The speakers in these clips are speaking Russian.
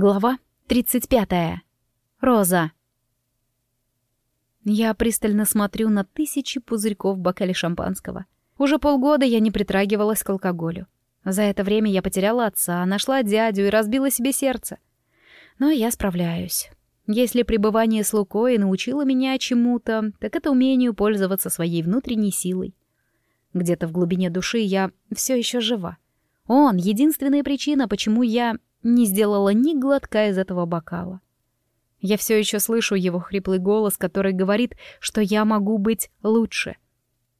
Глава 35. Роза. Я пристально смотрю на тысячи пузырьков в бокале шампанского. Уже полгода я не притрагивалась к алкоголю. За это время я потеряла отца, нашла дядю и разбила себе сердце. Но я справляюсь. Если пребывание с Лукой научило меня чему-то, так это умению пользоваться своей внутренней силой. Где-то в глубине души я все еще жива. Он — единственная причина, почему я не сделала ни глотка из этого бокала. Я все еще слышу его хриплый голос, который говорит, что я могу быть лучше.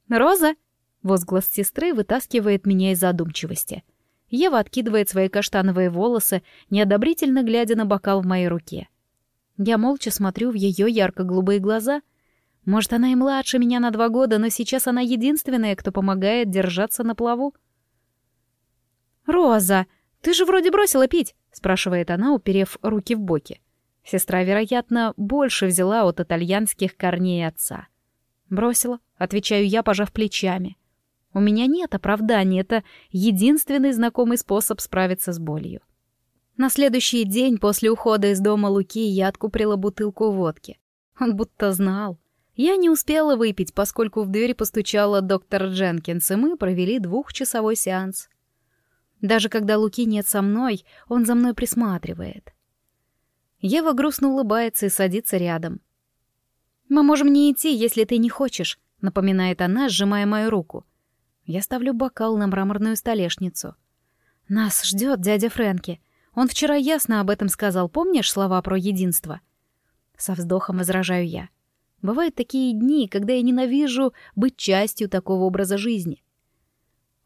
«Роза!» — возглас сестры вытаскивает меня из задумчивости. Ева откидывает свои каштановые волосы, неодобрительно глядя на бокал в моей руке. Я молча смотрю в ее ярко-голубые глаза. Может, она и младше меня на два года, но сейчас она единственная, кто помогает держаться на плаву. «Роза!» «Ты же вроде бросила пить», — спрашивает она, уперев руки в боки. Сестра, вероятно, больше взяла от итальянских корней отца. «Бросила», — отвечаю я, пожав плечами. «У меня нет оправданий, это единственный знакомый способ справиться с болью». На следующий день после ухода из дома Луки я откуприла бутылку водки. Он будто знал. Я не успела выпить, поскольку в дверь постучала доктор Дженкинс, и мы провели двухчасовой сеанс. Даже когда Луки нет со мной, он за мной присматривает. Ева грустно улыбается и садится рядом. «Мы можем не идти, если ты не хочешь», — напоминает она, сжимая мою руку. Я ставлю бокал на мраморную столешницу. «Нас ждет дядя Фрэнки. Он вчера ясно об этом сказал, помнишь слова про единство?» Со вздохом возражаю я. Бывают такие дни, когда я ненавижу быть частью такого образа жизни.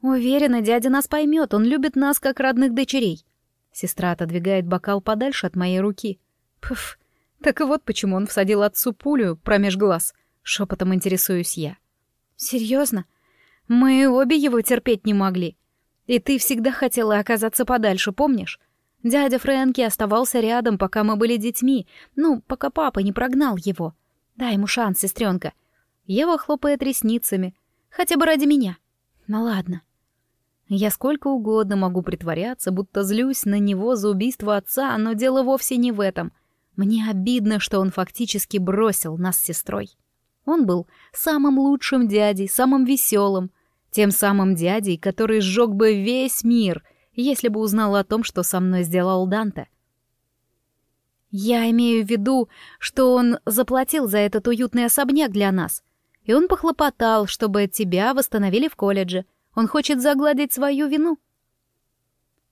«Уверена, дядя нас поймет, он любит нас, как родных дочерей». Сестра отодвигает бокал подальше от моей руки. Пф, так и вот почему он всадил отцу пулю промеж глаз. Шепотом интересуюсь я. «Серьезно? Мы обе его терпеть не могли. И ты всегда хотела оказаться подальше, помнишь? Дядя Фрэнки оставался рядом, пока мы были детьми, ну, пока папа не прогнал его. Дай ему шанс, сестренка. Ева хлопает ресницами. Хотя бы ради меня. Ну ладно. Я сколько угодно могу притворяться, будто злюсь на него за убийство отца, но дело вовсе не в этом. Мне обидно, что он фактически бросил нас с сестрой. Он был самым лучшим дядей, самым веселым, тем самым дядей, который сжег бы весь мир, если бы узнал о том, что со мной сделал Данте. Я имею в виду, что он заплатил за этот уютный особняк для нас, и он похлопотал, чтобы тебя восстановили в колледже — он хочет загладить свою вину.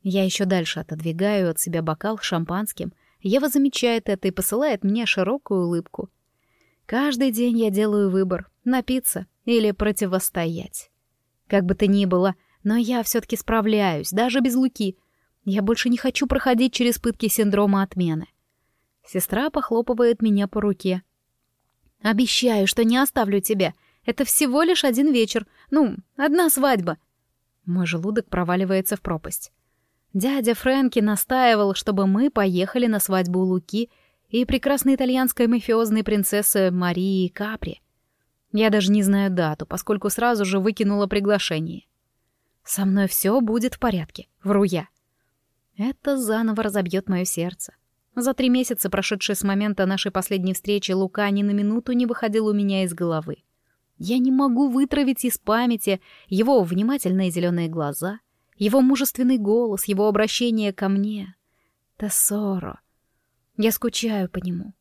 Я еще дальше отодвигаю от себя бокал шампанским. Ева замечает это и посылает мне широкую улыбку. Каждый день я делаю выбор — напиться или противостоять. Как бы то ни было, но я все-таки справляюсь, даже без луки. Я больше не хочу проходить через пытки синдрома отмены. Сестра похлопывает меня по руке. «Обещаю, что не оставлю тебя. Это всего лишь один вечер. Ну, одна свадьба. Мой желудок проваливается в пропасть. Дядя Фрэнки настаивал, чтобы мы поехали на свадьбу Луки и прекрасной итальянской мафиозной принцессы Марии Капри. Я даже не знаю дату, поскольку сразу же выкинула приглашение. Со мной все будет в порядке, вру я. Это заново разобьет мое сердце. За три месяца, прошедшие с момента нашей последней встречи, Лука ни на минуту не выходил у меня из головы. Я не могу вытравить из памяти его внимательные зеленые глаза, его мужественный голос, его обращение ко мне. Тессоро. Я скучаю по нему.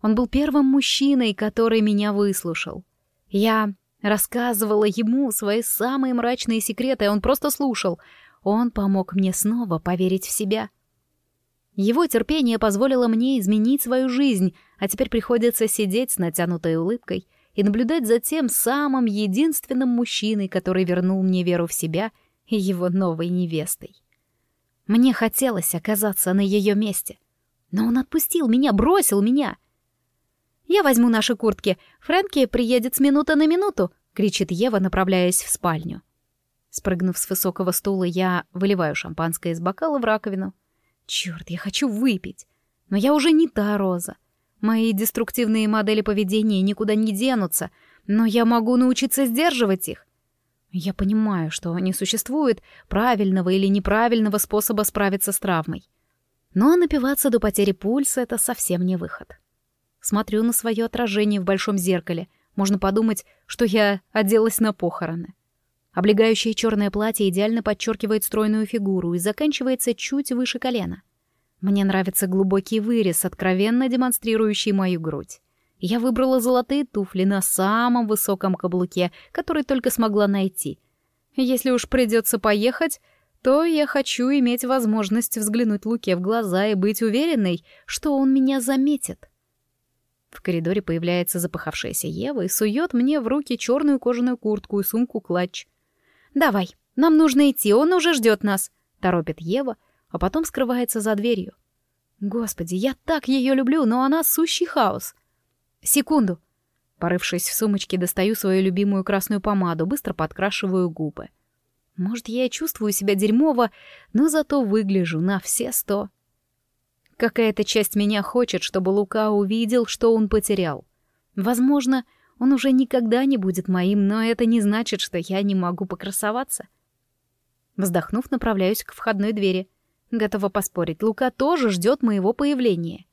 Он был первым мужчиной, который меня выслушал. Я рассказывала ему свои самые мрачные секреты, а он просто слушал. Он помог мне снова поверить в себя. Его терпение позволило мне изменить свою жизнь, а теперь приходится сидеть с натянутой улыбкой — и наблюдать за тем самым единственным мужчиной, который вернул мне веру в себя и его новой невестой. Мне хотелось оказаться на ее месте, но он отпустил меня, бросил меня. «Я возьму наши куртки. Фрэнки приедет с минуты на минуту», — кричит Ева, направляясь в спальню. Спрыгнув с высокого стула, я выливаю шампанское из бокала в раковину. Черт, я хочу выпить. Но я уже не та роза. Мои деструктивные модели поведения никуда не денутся, но я могу научиться сдерживать их. Я понимаю, что не существует правильного или неправильного способа справиться с травмой. Но напиваться до потери пульса — это совсем не выход. Смотрю на свое отражение в большом зеркале. Можно подумать, что я оделась на похороны. Облегающее черное платье идеально подчеркивает стройную фигуру и заканчивается чуть выше колена. Мне нравится глубокий вырез, откровенно демонстрирующий мою грудь. Я выбрала золотые туфли на самом высоком каблуке, который только смогла найти. Если уж придется поехать, то я хочу иметь возможность взглянуть Луке в глаза и быть уверенной, что он меня заметит. В коридоре появляется запыхавшаяся Ева и сует мне в руки черную кожаную куртку и сумку-клатч. «Давай, нам нужно идти, он уже ждет нас», — торопит Ева, а потом скрывается за дверью. Господи, я так ее люблю, но она сущий хаос. Секунду. Порывшись в сумочке, достаю свою любимую красную помаду, быстро подкрашиваю губы. Может, я чувствую себя дерьмово, но зато выгляжу на все сто. Какая-то часть меня хочет, чтобы Лука увидел, что он потерял. Возможно, он уже никогда не будет моим, но это не значит, что я не могу покрасоваться. Вздохнув, направляюсь к входной двери. Готова поспорить, Лука тоже ждет моего появления.